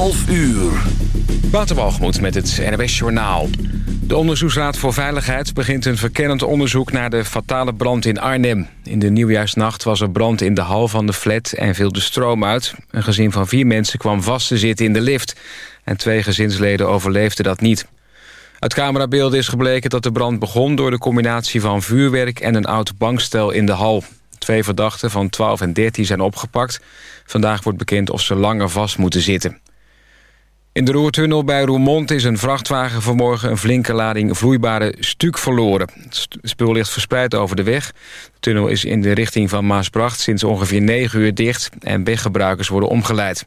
11 uur. Waterbalgemoed met het NWS Journaal. De Onderzoeksraad voor Veiligheid begint een verkennend onderzoek... naar de fatale brand in Arnhem. In de nieuwjaarsnacht was er brand in de hal van de flat en viel de stroom uit. Een gezin van vier mensen kwam vast te zitten in de lift. En twee gezinsleden overleefden dat niet. Uit camerabeelden is gebleken dat de brand begon... door de combinatie van vuurwerk en een oud bankstel in de hal. Twee verdachten van 12 en 13 zijn opgepakt. Vandaag wordt bekend of ze langer vast moeten zitten. In de Roertunnel bij Roermond is een vrachtwagen vanmorgen... een flinke lading vloeibare stuk verloren. Het spul ligt verspreid over de weg. De tunnel is in de richting van Maasbracht sinds ongeveer 9 uur dicht... en weggebruikers worden omgeleid.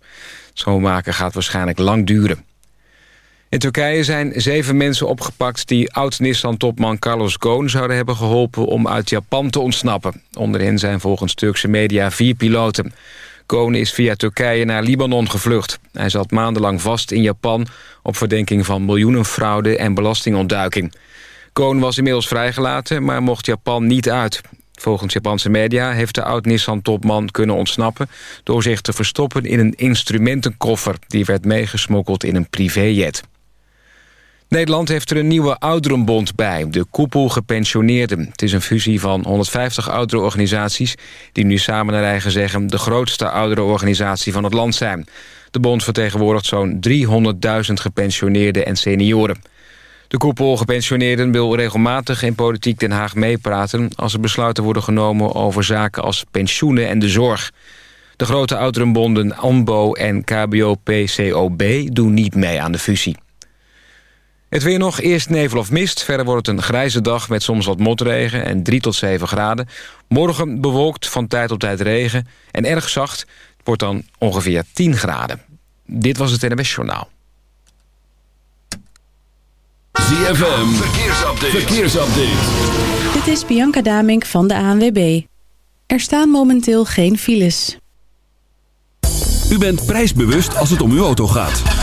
Schoonmaken gaat waarschijnlijk lang duren. In Turkije zijn zeven mensen opgepakt die oud-Nissan-topman Carlos Ghosn zouden hebben geholpen om uit Japan te ontsnappen. Onder hen zijn volgens Turkse media vier piloten. Ghosn is via Turkije naar Libanon gevlucht. Hij zat maandenlang vast in Japan op verdenking van miljoenenfraude en belastingontduiking. Ghosn was inmiddels vrijgelaten, maar mocht Japan niet uit. Volgens Japanse media heeft de oud-Nissan-topman kunnen ontsnappen... door zich te verstoppen in een instrumentenkoffer... die werd meegesmokkeld in een privéjet. Nederland heeft er een nieuwe ouderenbond bij, de Koepel Gepensioneerden. Het is een fusie van 150 ouderenorganisaties... die nu samen naar eigen zeggen de grootste ouderenorganisatie van het land zijn. De bond vertegenwoordigt zo'n 300.000 gepensioneerden en senioren. De koepel gepensioneerden wil regelmatig in politiek Den Haag meepraten... als er besluiten worden genomen over zaken als pensioenen en de zorg. De grote ouderenbonden AMBO en KBO-PCOB doen niet mee aan de fusie. Het weer nog, eerst nevel of mist. Verder wordt het een grijze dag met soms wat motregen en 3 tot 7 graden. Morgen bewolkt, van tijd tot tijd regen en erg zacht. Het wordt dan ongeveer 10 graden. Dit was het NMS Journaal. ZFM, verkeersupdate. verkeersupdate. Dit is Bianca Damink van de ANWB. Er staan momenteel geen files. U bent prijsbewust als het om uw auto gaat.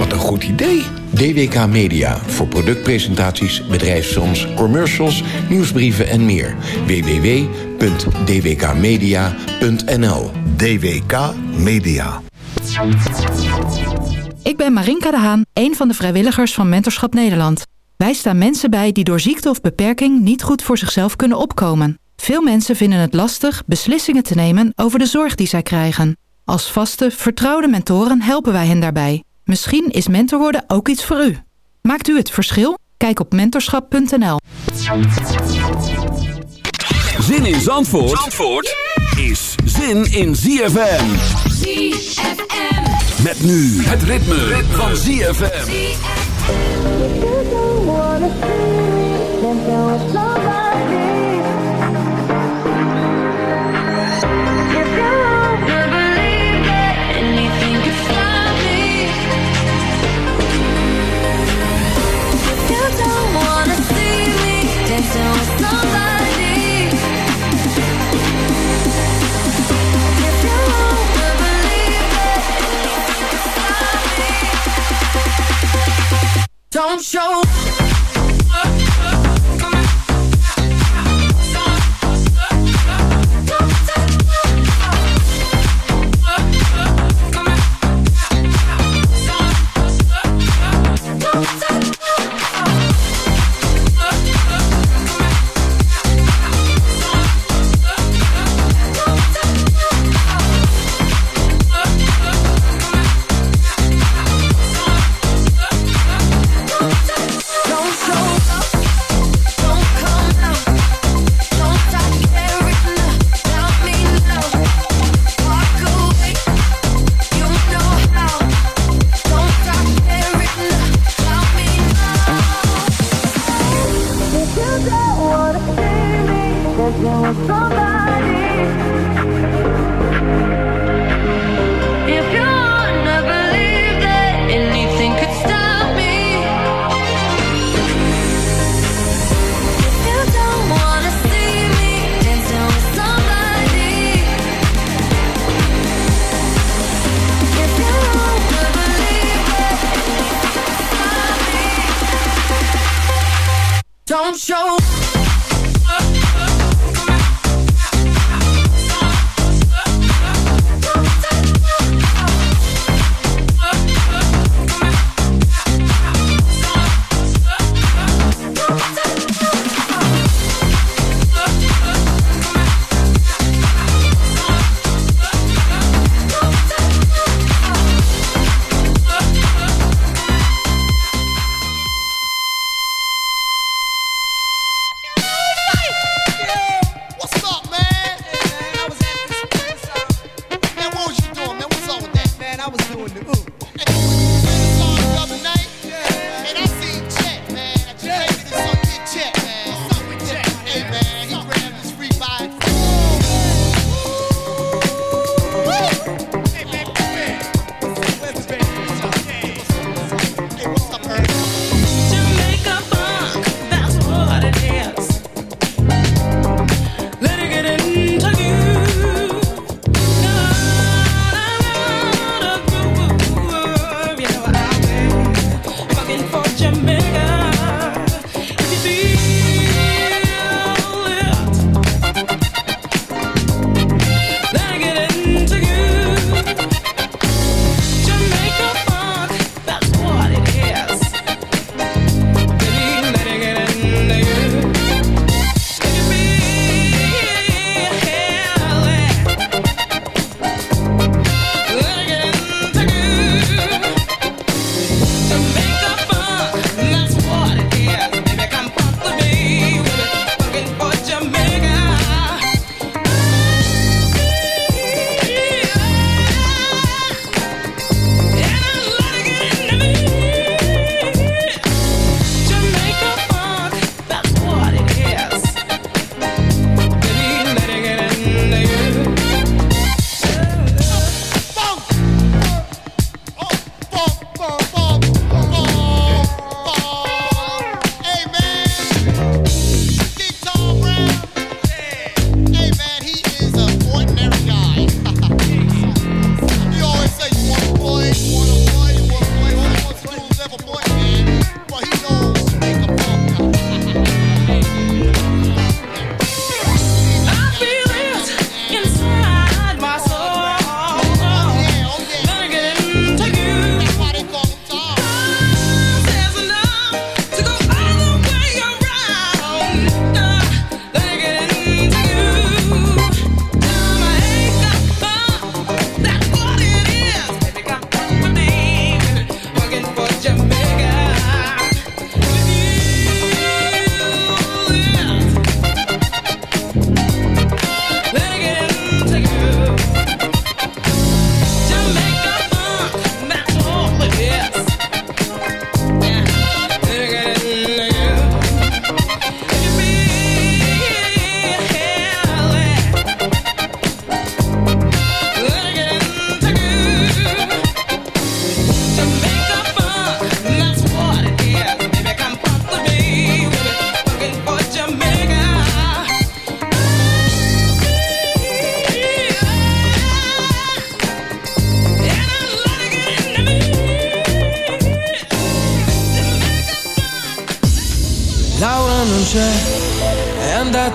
Wat een goed idee. DWK Media voor productpresentaties, bedrijfsfilms, commercials, nieuwsbrieven en meer. www.dwkmedia.nl DWK Media. Ik ben Marinka de Haan, een van de vrijwilligers van Mentorschap Nederland. Wij staan mensen bij die door ziekte of beperking niet goed voor zichzelf kunnen opkomen. Veel mensen vinden het lastig beslissingen te nemen over de zorg die zij krijgen. Als vaste, vertrouwde mentoren helpen wij hen daarbij. Misschien is mentor worden ook iets voor u. Maakt u het verschil? Kijk op mentorschap.nl. Zin in Zandvoort, Zandvoort is zin in ZFM. ZFM. Met nu het ritme, van ZFM. Don't show.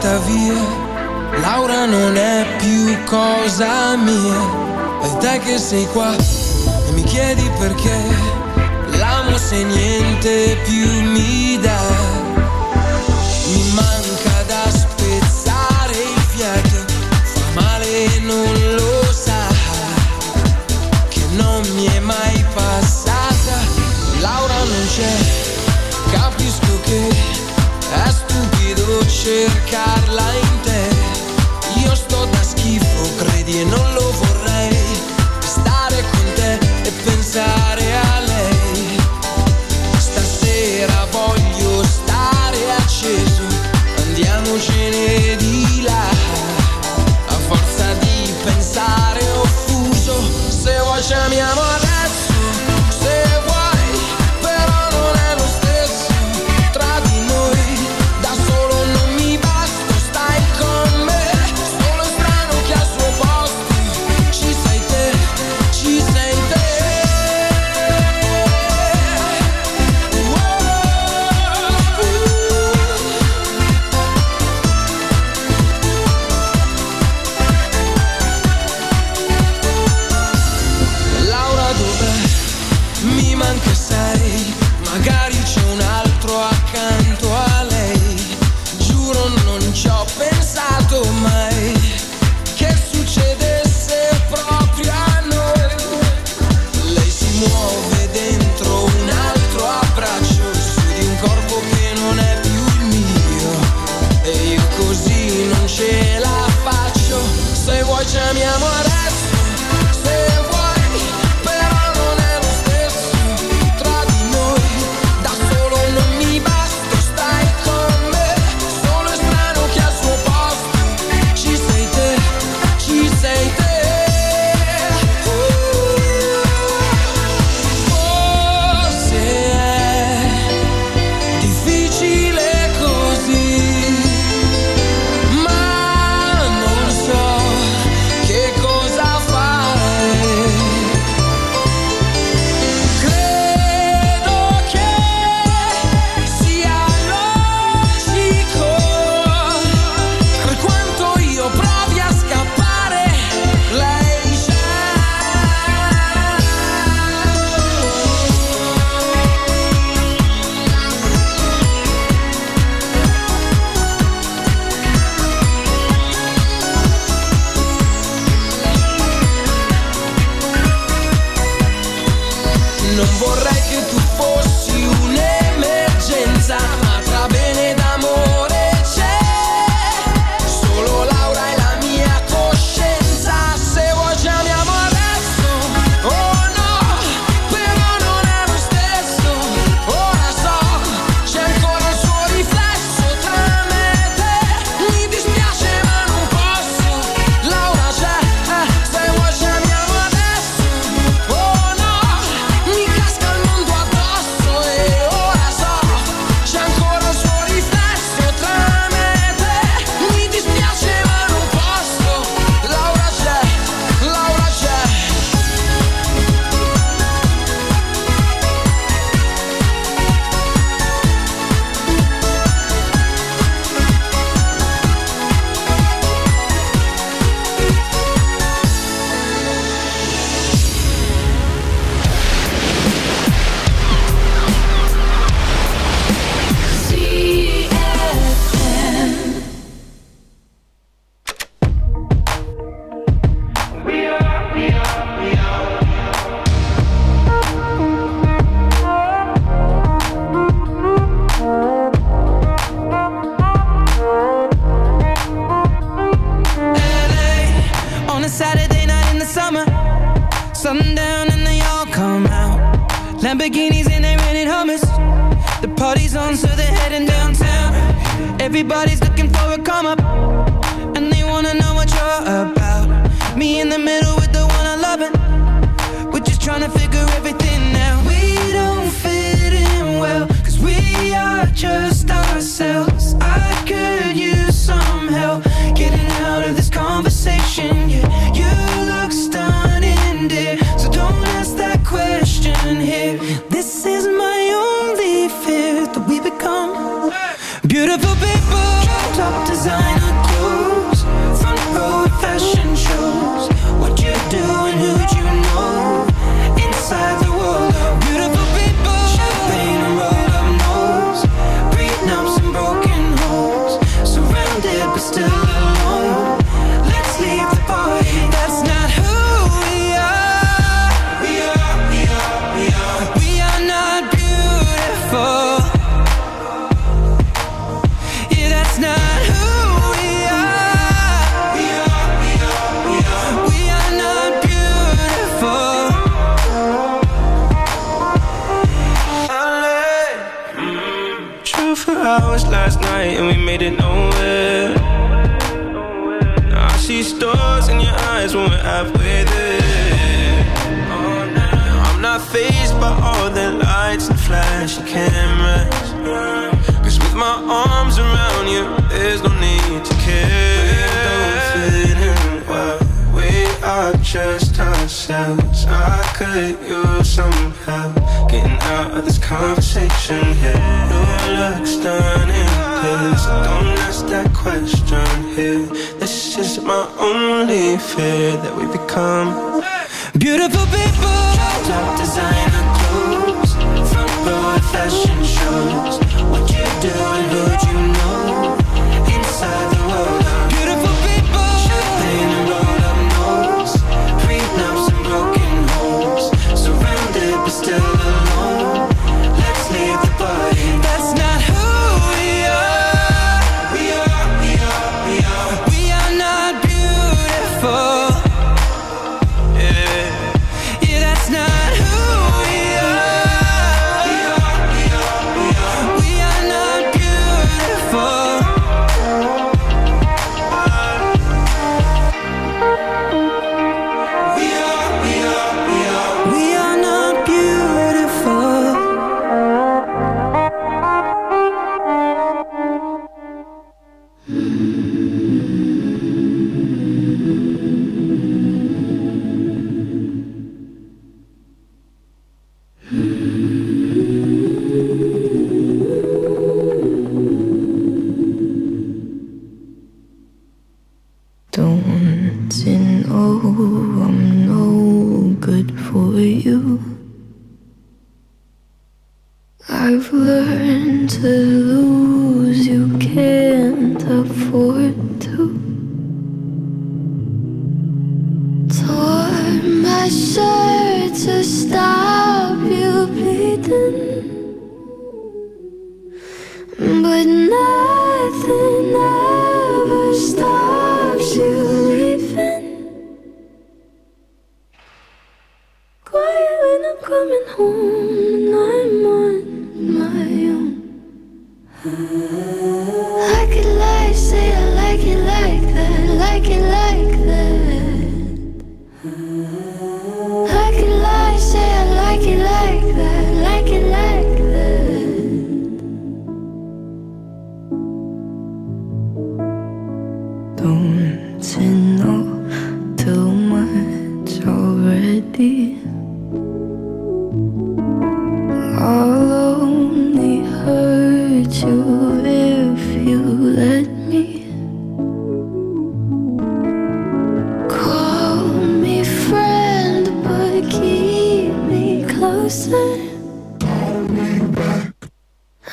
andata via, Laura non è più cosa mia, e te che sei qua e mi chiedi perché, l'amo se niente più mi dà, mi manca da spezzare il fiato, fa male e non lo sa, che non mi è mai passata, Laura non c'è, capisco che è stupido cercare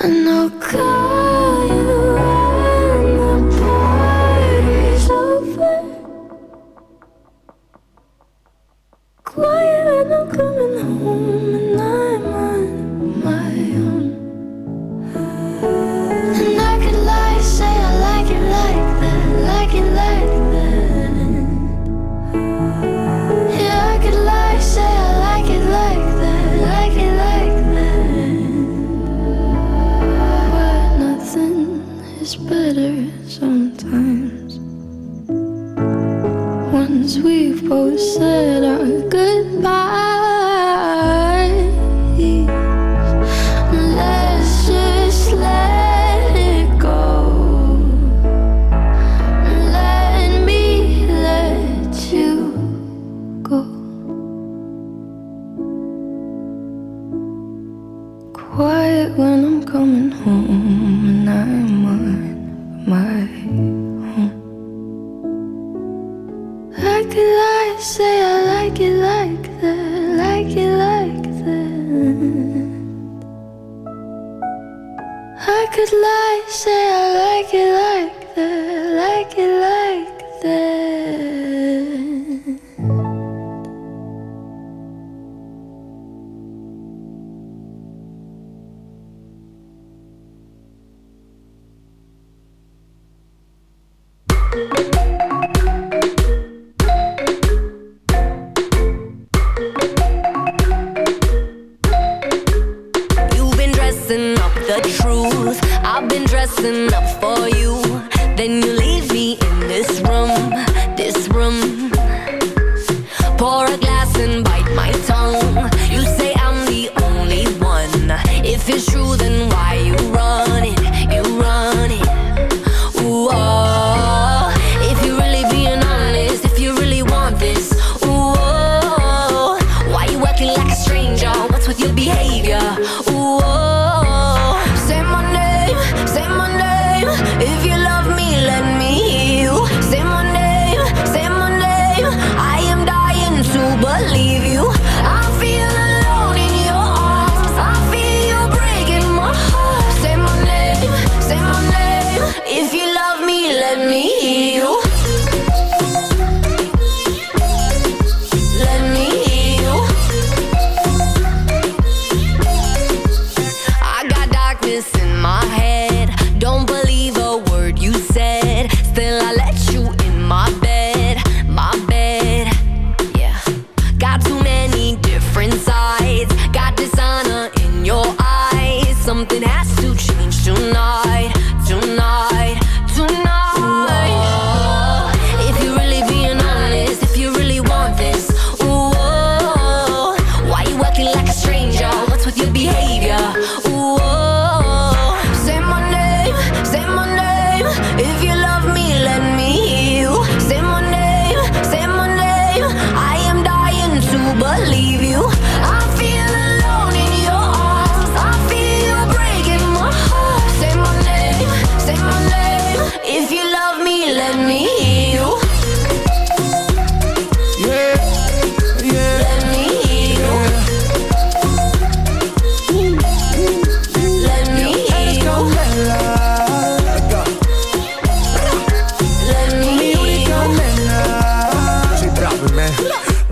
no good.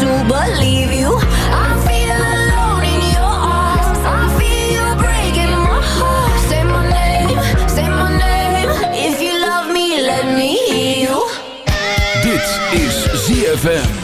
To believe you, I feel alone in your eyes. I feel you're breaking my heart. Say my name, say my name. If you love me, let me hear you. Dit is ZFM.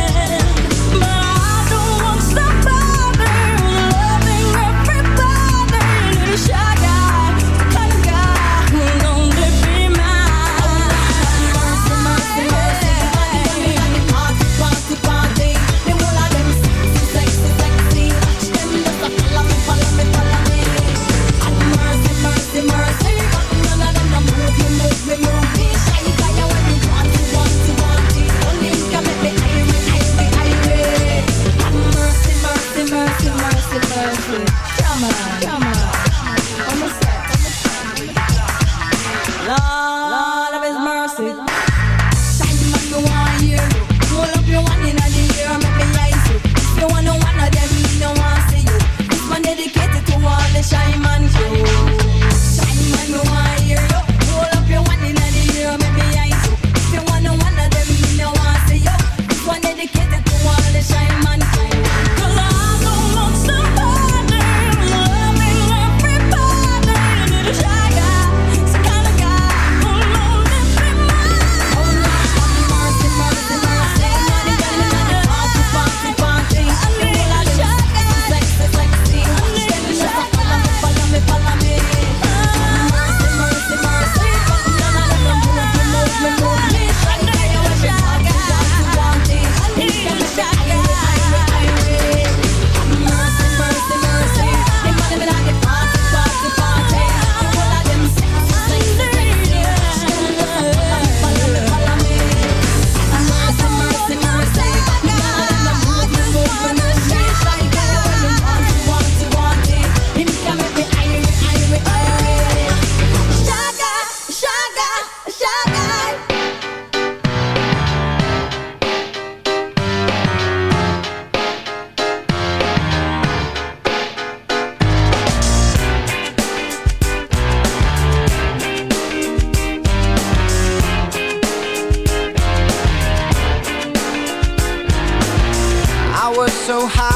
so high.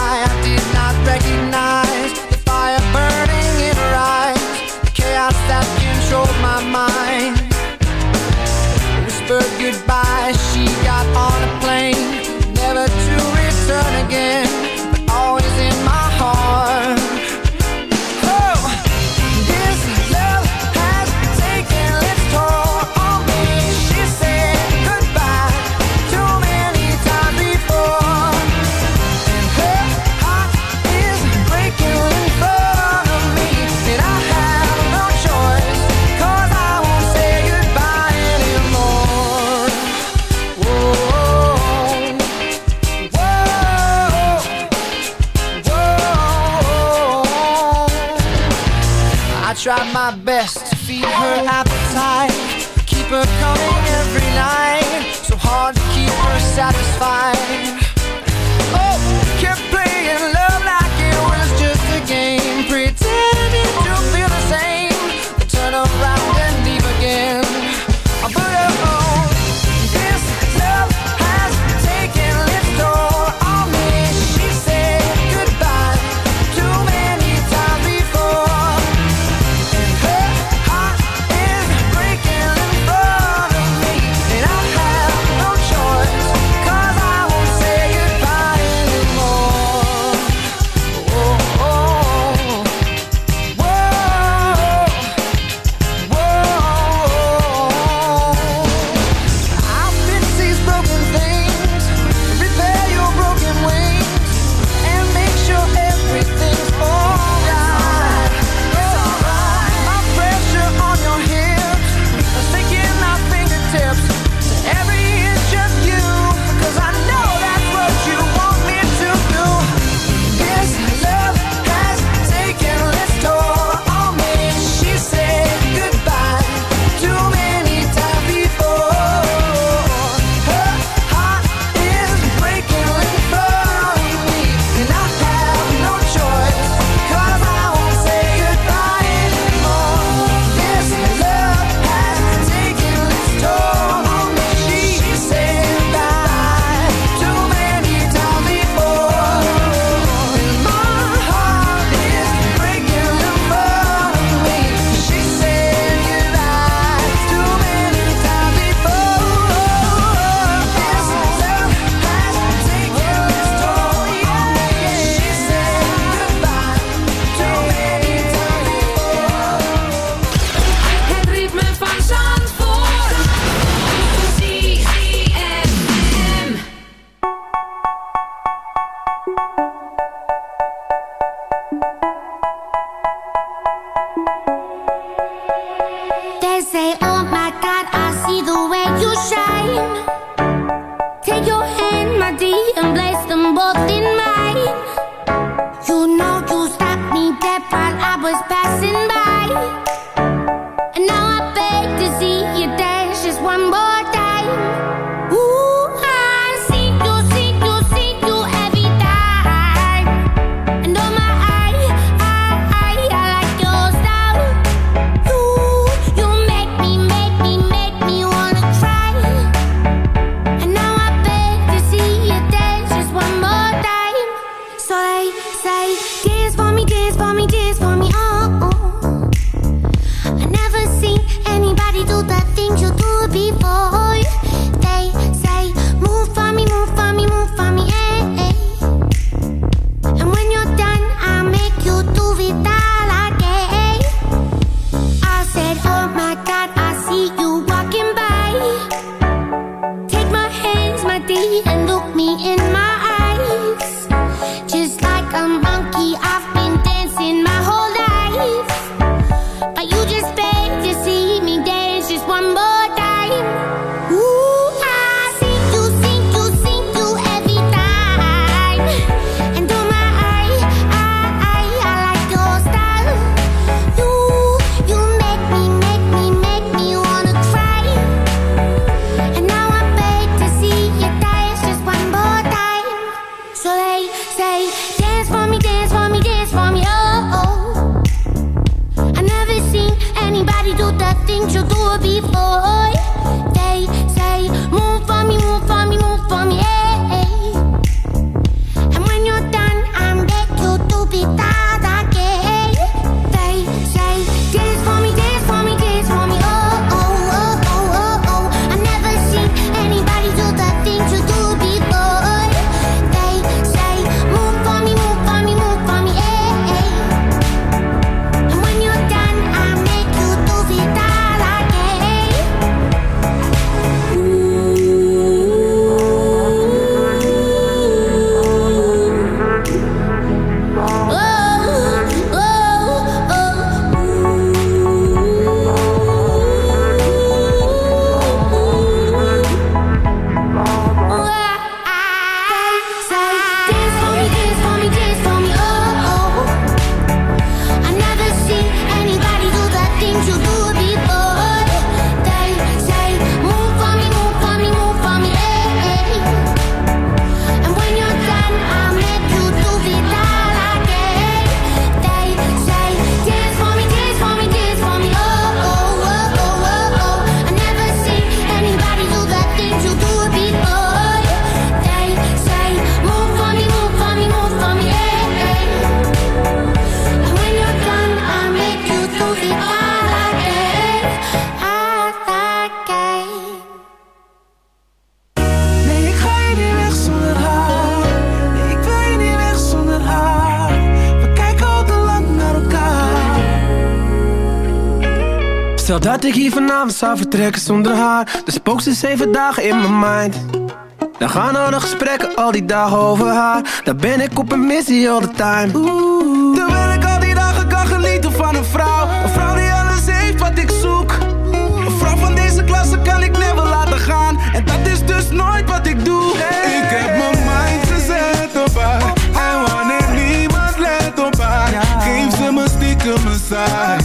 Dat ik hier vanavond zou vertrekken zonder haar. De spook ze zeven dagen in mijn mind. Dan gaan al de gesprekken al die dagen over haar. Daar ben ik op een missie all the time. Oeh. Terwijl ik al die dagen kan genieten van een vrouw. Een vrouw die alles heeft wat ik zoek. Een vrouw van deze klasse kan ik never laten gaan. En dat is dus nooit wat ik doe. Ik heb mijn mind gezet op haar. Oh. En wanneer niemand let op haar Geef ze me stiekem een saai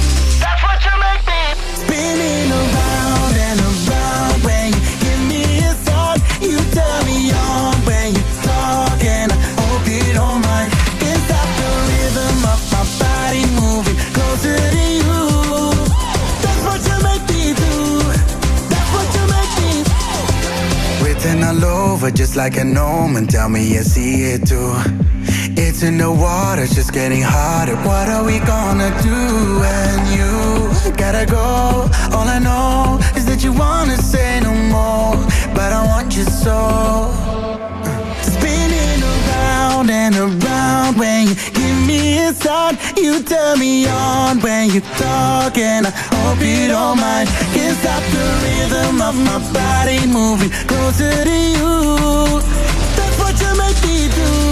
over just like a gnome and tell me you see it too. It's in the water, just getting hotter. What are we gonna do And you gotta go? All I know is that you wanna say no more, but I want you so. Spinning around and around when you give me a sign, you turn me on when you talk and I heartbeat all mine Can't stop the rhythm of my body moving Closer to you? That's what you make me do.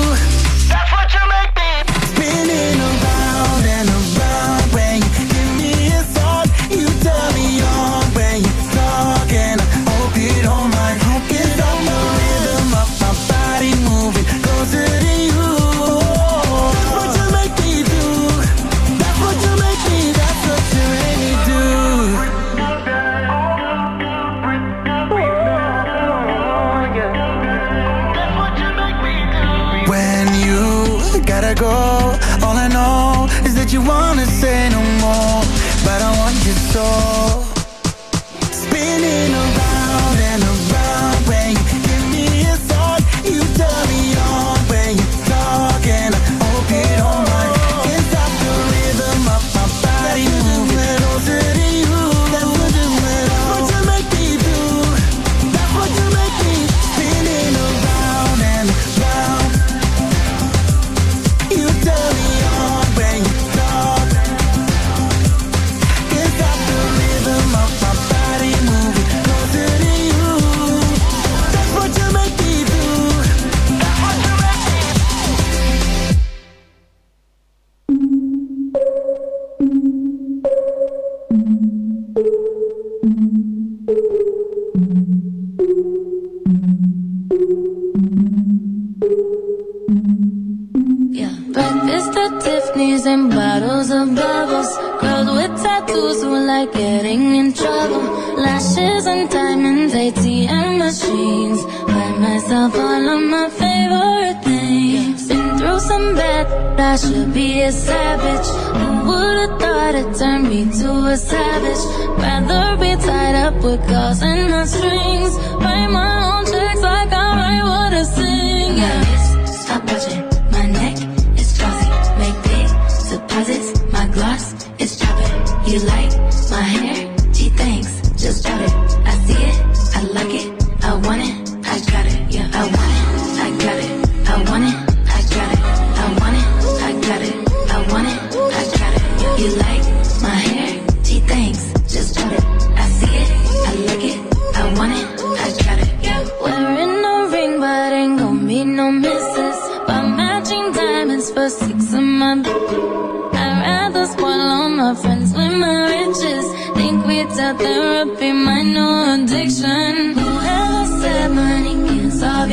up all of my favorite things. Been through some bad, I should be a savage. Who would've thought it turned me to a savage? Rather be tied up with claws and the strings.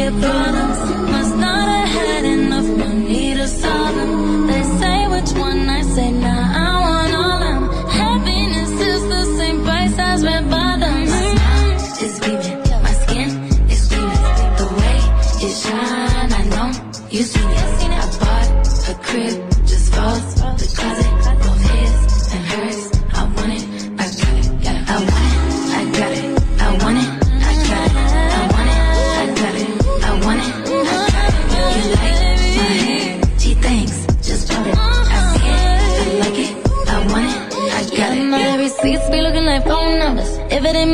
your problems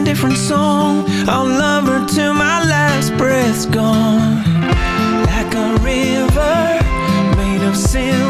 a different song. I'll love her till my last breath's gone. Like a river made of silver.